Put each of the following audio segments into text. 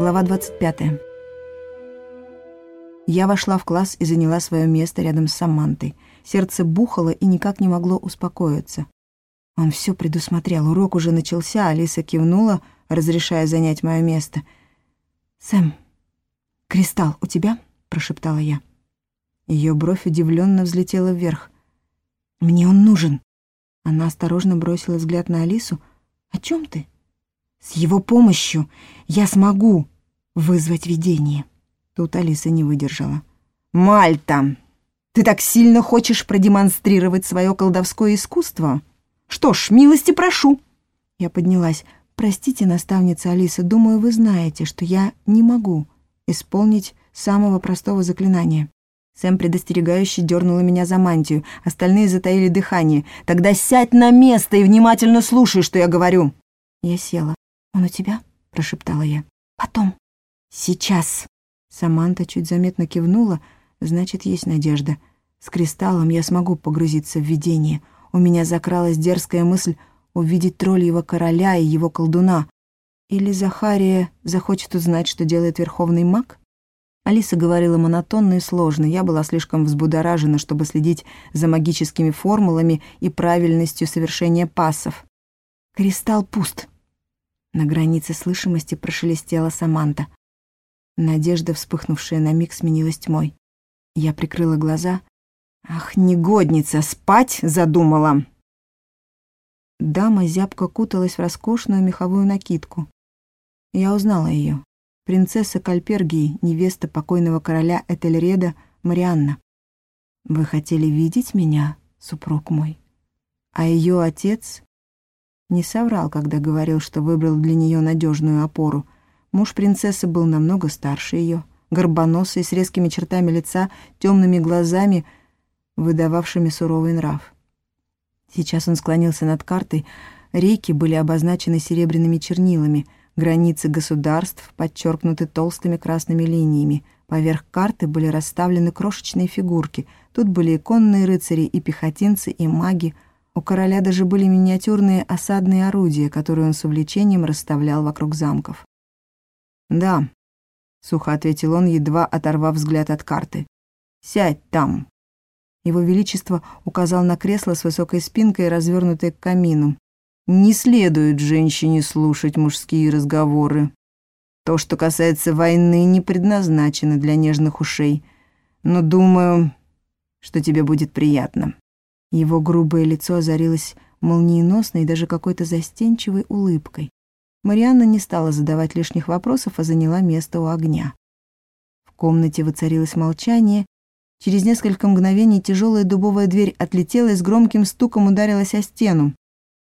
Глава 25. Я вошла в класс и заняла свое место рядом с Самантой. Сердце бухало и никак не могло успокоиться. Он все предусмотрел. Урок уже начался, Алиса кивнула, разрешая занять мое место. «Сэм, кристалл у тебя?» — прошептала я. Ее бровь удивленно взлетела вверх. «Мне он нужен». Она осторожно бросила взгляд на Алису. «О чем ты?» «С его помощью я смогу вызвать видение». Тут Алиса не выдержала. «Мальта, ты так сильно хочешь продемонстрировать свое колдовское искусство? Что ж, милости прошу!» Я поднялась. «Простите, наставница Алиса, думаю, вы знаете, что я не могу исполнить самого простого заклинания». Сэм предостерегающе дернула меня за мантию. Остальные затаили дыхание. «Тогда сядь на место и внимательно слушай, что я говорю!» Я села. «Он у тебя?» — прошептала я. «Потом». «Сейчас». Саманта чуть заметно кивнула, значит, есть надежда. С кристаллом я смогу погрузиться в видение. У меня закралась дерзкая мысль увидеть тролльего короля и его колдуна. Или Захария захочет узнать, что делает верховный маг? Алиса говорила монотонно и сложно. Я была слишком взбудоражена, чтобы следить за магическими формулами и правильностью совершения пассов. «Кристалл пуст». На границе слышимости прошелестела Саманта. Надежда, вспыхнувшая на миг, сменилась тьмой. Я прикрыла глаза. «Ах, негодница, спать задумала!» Дама зябко куталась в роскошную меховую накидку. Я узнала ее принцесса Кальпергии, невеста покойного короля Этельреда Марианна. Вы хотели видеть меня, супруг мой? А ее отец не соврал, когда говорил, что выбрал для нее надежную опору. Муж принцессы был намного старше ее, горбоносый, с резкими чертами лица, темными глазами, выдававшими суровый нрав. Сейчас он склонился над картой, реки были обозначены серебряными чернилами — Границы государств подчеркнуты толстыми красными линиями. Поверх карты были расставлены крошечные фигурки. Тут были и конные рыцари, и пехотинцы, и маги. У короля даже были миниатюрные осадные орудия, которые он с увлечением расставлял вокруг замков. «Да», — сухо ответил он, едва оторвав взгляд от карты. «Сядь там». Его Величество указал на кресло с высокой спинкой, развернутой к камину. Не следует женщине слушать мужские разговоры. То, что касается войны, не предназначено для нежных ушей. Но думаю, что тебе будет приятно». Его грубое лицо озарилось молниеносной и даже какой-то застенчивой улыбкой. Марианна не стала задавать лишних вопросов, а заняла место у огня. В комнате воцарилось молчание. Через несколько мгновений тяжелая дубовая дверь отлетела и с громким стуком ударилась о стену.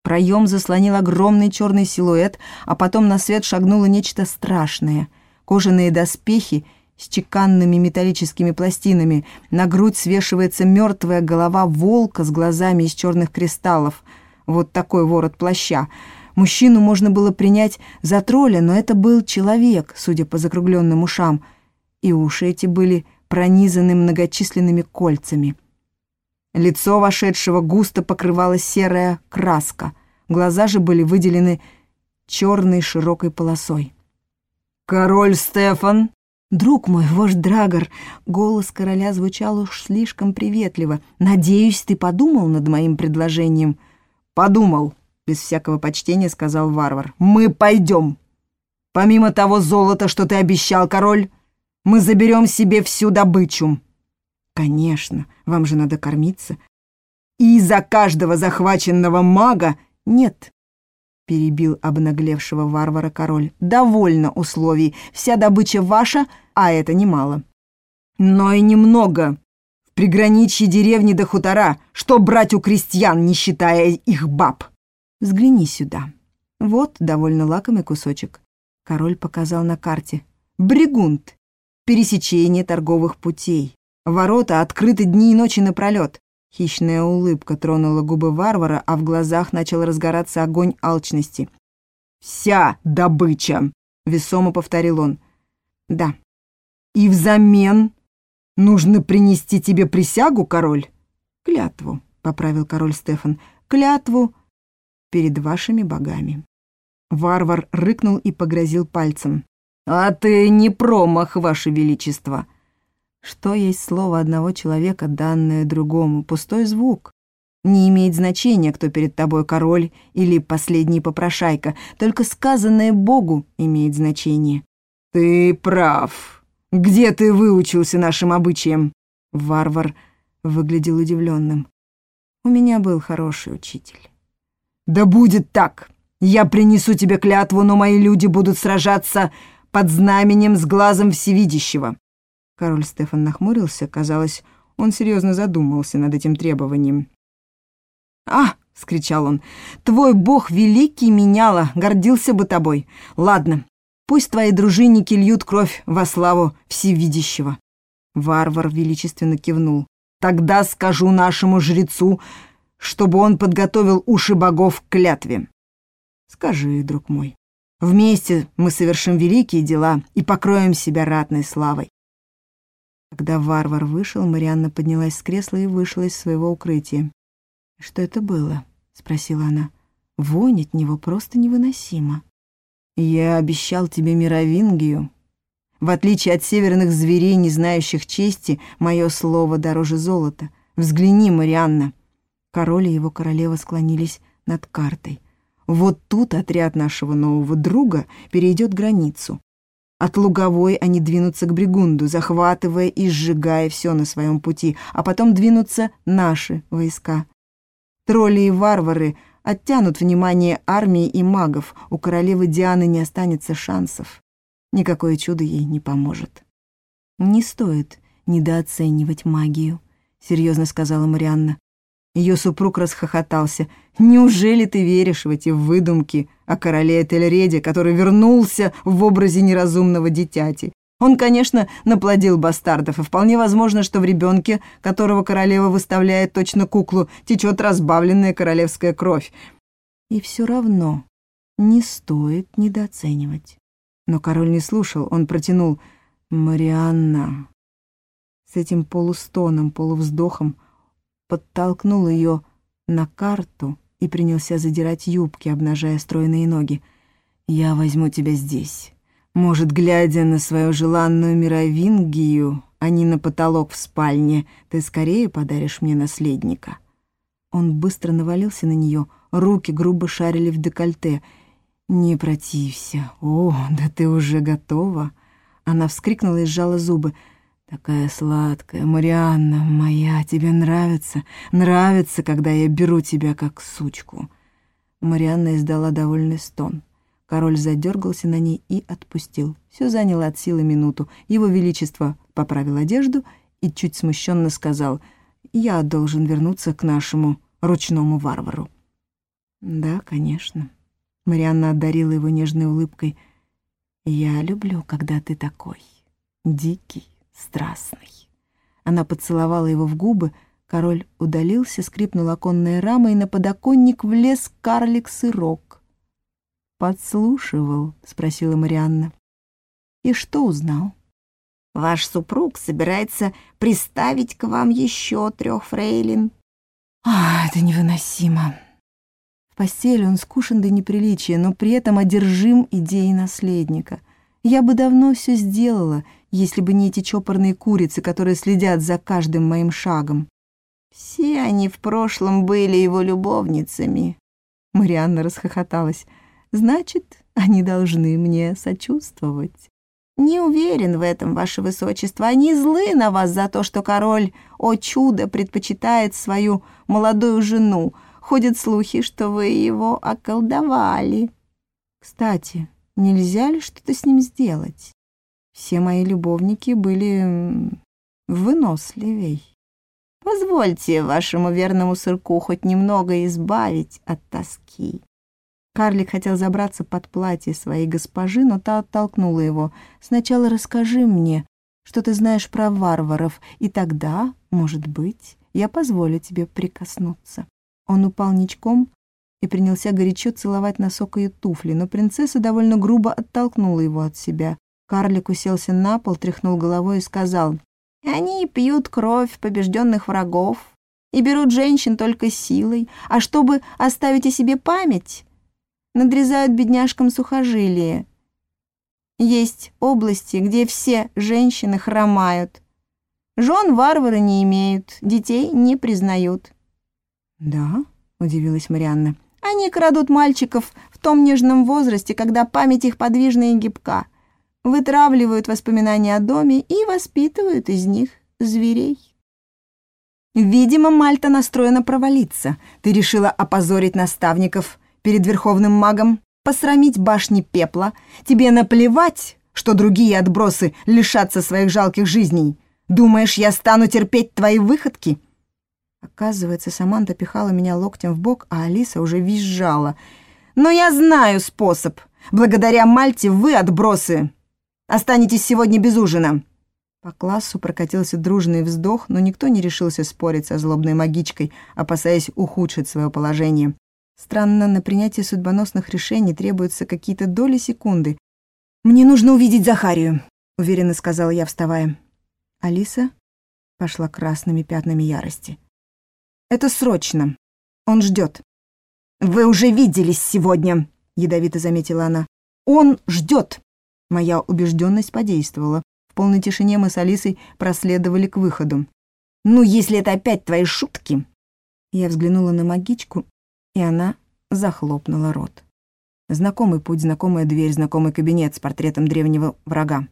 Проем заслонил огромный черный силуэт, а потом на свет шагнуло нечто страшное. Кожаные доспехи с чеканными металлическими пластинами. На грудь свешивается мертвая голова волка с глазами из черных кристаллов. Вот такой ворот плаща. Мужчину можно было принять за тролля, но это был человек, судя по закругленным ушам. И уши эти были пронизаны многочисленными кольцами. Лицо вошедшего густо покрывала серая краска, глаза же были выделены черной широкой полосой. «Король Стефан!» «Друг мой, вождь Драгор!» Голос короля звучал уж слишком приветливо. «Надеюсь, ты подумал над моим предложением?» «Подумал», — без всякого почтения сказал варвар. «Мы пойдем. Помимо того золота, что ты обещал, король, мы заберем себе всю добычу. Конечно, вам же надо кормиться. И за каждого захваченного мага нет, перебил обнаглевшего варвара король. Довольно условий. Вся добыча ваша, а это немало. Но и немного. В приграничье деревни до хутора, что брать у крестьян, не считая их баб. Взгляни сюда. Вот довольно лакомый кусочек. Король показал на карте. Бригунт. Пересечение торговых путей. Ворота открыты дни и ночи напролет. Хищная улыбка тронула губы варвара, а в глазах начал разгораться огонь алчности. «Вся добыча!» — весомо повторил он. «Да. И взамен нужно принести тебе присягу, король?» «Клятву», — поправил король Стефан. «Клятву перед вашими богами». Варвар рыкнул и погрозил пальцем. «А ты не промах, Ваше Величество!» Что есть слово одного человека, данное другому? Пустой звук. Не имеет значения, кто перед тобой король или последний попрошайка, только сказанное Богу имеет значение. «Ты прав. Где ты выучился нашим обычаям?» Варвар выглядел удивленным. «У меня был хороший учитель». «Да будет так! Я принесу тебе клятву, но мои люди будут сражаться под знаменем с глазом всевидящего». Король Стефан нахмурился, казалось, он серьезно задумался над этим требованием. «А!» — скричал он. «Твой бог великий меняла, гордился бы тобой. Ладно, пусть твои дружинники льют кровь во славу всевидящего». Варвар величественно кивнул. «Тогда скажу нашему жрецу, чтобы он подготовил уши богов к клятве». «Скажи, друг мой, вместе мы совершим великие дела и покроем себя ратной славой». Когда варвар вышел, Марианна поднялась с кресла и вышла из своего укрытия. «Что это было?» — спросила она. «Вонь от него просто невыносимо». «Я обещал тебе мировингию. В отличие от северных зверей, не знающих чести, мое слово дороже золота. Взгляни, Марианна». Король и его королева склонились над картой. «Вот тут отряд нашего нового друга перейдет границу. От Луговой они двинутся к Бригунду, захватывая и сжигая все на своем пути, а потом двинутся наши войска. Тролли и варвары оттянут внимание армии и магов. У королевы Дианы не останется шансов. Никакое чудо ей не поможет. «Не стоит недооценивать магию», — серьезно сказала Марианна. Ее супруг расхохотался. «Неужели ты веришь в эти выдумки о короле Этельреде, который вернулся в образе неразумного дитяти? Он, конечно, наплодил бастардов, и вполне возможно, что в ребенке, которого королева выставляет точно куклу, течет разбавленная королевская кровь. И все равно не стоит недооценивать. Но король не слушал, он протянул «Марианна». С этим полустоном, полувздохом подтолкнул ее на карту и принялся задирать юбки, обнажая стройные ноги. «Я возьму тебя здесь». Может, глядя на свою желанную мировингию, а не на потолок в спальне, ты скорее подаришь мне наследника?» Он быстро навалился на нее, руки грубо шарили в декольте. «Не протився. О, да ты уже готова!» Она вскрикнула и сжала зубы. «Такая сладкая, Марианна моя, тебе нравится? Нравится, когда я беру тебя как сучку?» Марианна издала довольный стон. Король задергался на ней и отпустил. Все заняло от силы минуту. Его Величество поправил одежду и чуть смущенно сказал, «Я должен вернуться к нашему ручному варвару». «Да, конечно». Марианна одарила его нежной улыбкой. «Я люблю, когда ты такой. Дикий, страстный». Она поцеловала его в губы, король удалился, скрипнула оконная рама, и на подоконник влез карлик-сырок подслушивал?» — спросила Марианна. «И что узнал?» «Ваш супруг собирается приставить к вам еще трех фрейлин». «А, это невыносимо!» В постели он скушен до неприличия, но при этом одержим идеей наследника. Я бы давно все сделала, если бы не эти чопорные курицы, которые следят за каждым моим шагом. Все они в прошлом были его любовницами. Марианна расхохоталась. Значит, они должны мне сочувствовать. Не уверен в этом, ваше высочество. Они злы на вас за то, что король, о чудо, предпочитает свою молодую жену. Ходят слухи, что вы его околдовали. Кстати, нельзя ли что-то с ним сделать? Все мои любовники были выносливей. Позвольте вашему верному сырку хоть немного избавить от тоски. Карлик хотел забраться под платье своей госпожи, но та оттолкнула его. «Сначала расскажи мне, что ты знаешь про варваров, и тогда, может быть, я позволю тебе прикоснуться». Он упал ничком и принялся горячо целовать носок ее туфли, но принцесса довольно грубо оттолкнула его от себя. Карлик уселся на пол, тряхнул головой и сказал, «Они пьют кровь побежденных врагов и берут женщин только силой, а чтобы оставить о себе память, надрезают бедняжкам сухожилие. Есть области, где все женщины хромают. Жен варвары не имеют, детей не признают». «Да?» — удивилась Марианна. «Они крадут мальчиков в том нежном возрасте, когда память их подвижна и гибка, вытравливают воспоминания о доме и воспитывают из них зверей». «Видимо, Мальта настроена провалиться. Ты решила опозорить наставников перед верховным магом, посрамить башни пепла. Тебе наплевать, что другие отбросы лишатся своих жалких жизней. Думаешь, я стану терпеть твои выходки?» Оказывается, Саманта пихала меня локтем в бок, а Алиса уже визжала. «Но я знаю способ. Благодаря Мальте вы, отбросы, останетесь сегодня без ужина». По классу прокатился дружный вздох, но никто не решился спорить со злобной магичкой, опасаясь ухудшить свое положение. Странно, на принятие судьбоносных решений требуются какие-то доли секунды. «Мне нужно увидеть Захарию», — уверенно сказала я, вставая. Алиса пошла красными пятнами ярости. «Это срочно. Он ждет. «Вы уже виделись сегодня», — ядовито заметила она. «Он ждет». Моя убежденность подействовала. В полной тишине мы с Алисой проследовали к выходу. «Ну, если это опять твои шутки...» Я взглянула на магичку, и она захлопнула рот. Знакомый путь, знакомая дверь, знакомый кабинет с портретом древнего врага.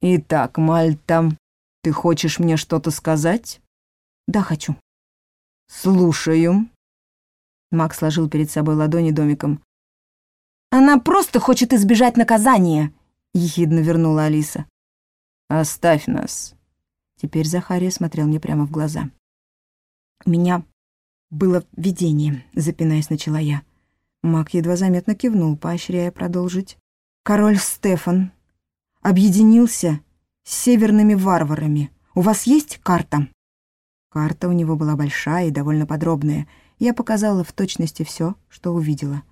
«Итак, Мальта, ты хочешь мне что-то сказать?» «Да, хочу». «Слушаю». Макс сложил перед собой ладони домиком. «Она просто хочет избежать наказания», — ехидно вернула Алиса. «Оставь нас». Теперь Захария смотрел мне прямо в глаза. «Меня было видение», — запинаясь, начала я. Мак едва заметно кивнул, поощряя продолжить. «Король Стефан объединился с северными варварами. У вас есть карта?» Карта у него была большая и довольно подробная. Я показала в точности все, что увидела.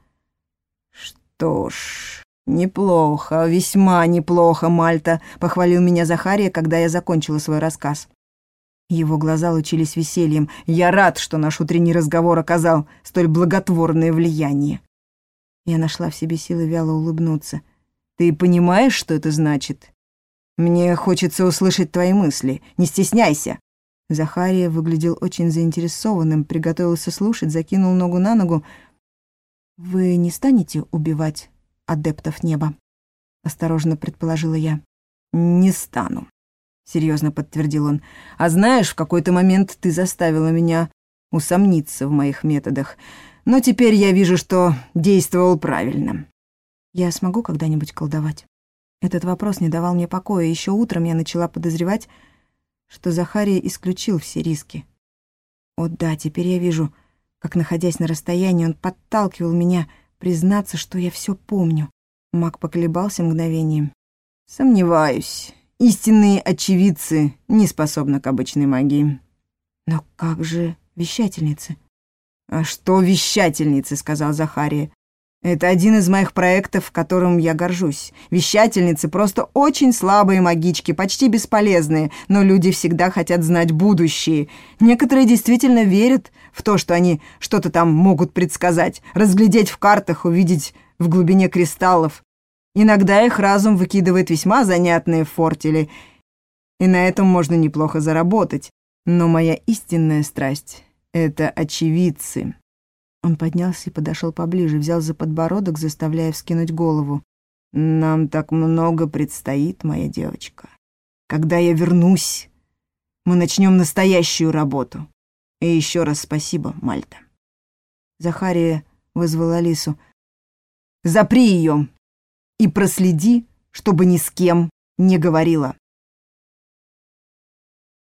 «Что ж, неплохо, весьма неплохо, Мальта», — похвалил меня Захария, когда я закончила свой рассказ. Его глаза лучились весельем. «Я рад, что наш утренний разговор оказал столь благотворное влияние». Я нашла в себе силы вяло улыбнуться. «Ты понимаешь, что это значит? Мне хочется услышать твои мысли. Не стесняйся». Захария выглядел очень заинтересованным, приготовился слушать, закинул ногу на ногу. «Вы не станете убивать адептов неба?» — осторожно предположила я. «Не стану», — серьезно подтвердил он. «А знаешь, в какой-то момент ты заставила меня усомниться в моих методах. Но теперь я вижу, что действовал правильно». «Я смогу когда-нибудь колдовать?» Этот вопрос не давал мне покоя. Еще утром я начала подозревать, что Захария исключил все риски. О да, теперь я вижу, как, находясь на расстоянии, он подталкивал меня признаться, что я все помню. Маг поколебался мгновением. «Сомневаюсь. Истинные очевидцы не способны к обычной магии. Но как же вещательницы? А что вещательницы, сказал Захария. Это один из моих проектов, которым я горжусь. Вещательницы просто очень слабые магички, почти бесполезные, но люди всегда хотят знать будущее. Некоторые действительно верят в то, что они что-то там могут предсказать, разглядеть в картах, увидеть в глубине кристаллов. Иногда их разум выкидывает весьма занятные фортели, и на этом можно неплохо заработать. Но моя истинная страсть — это очевидцы. Он поднялся и подошел поближе, взял за подбородок, заставляя вскинуть голову. «Нам так много предстоит, моя девочка. Когда я вернусь, мы начнем настоящую работу. И еще раз спасибо, Мальта». Захария вызвал Алису. «Запри ее!» И проследи, чтобы ни с кем не говорила.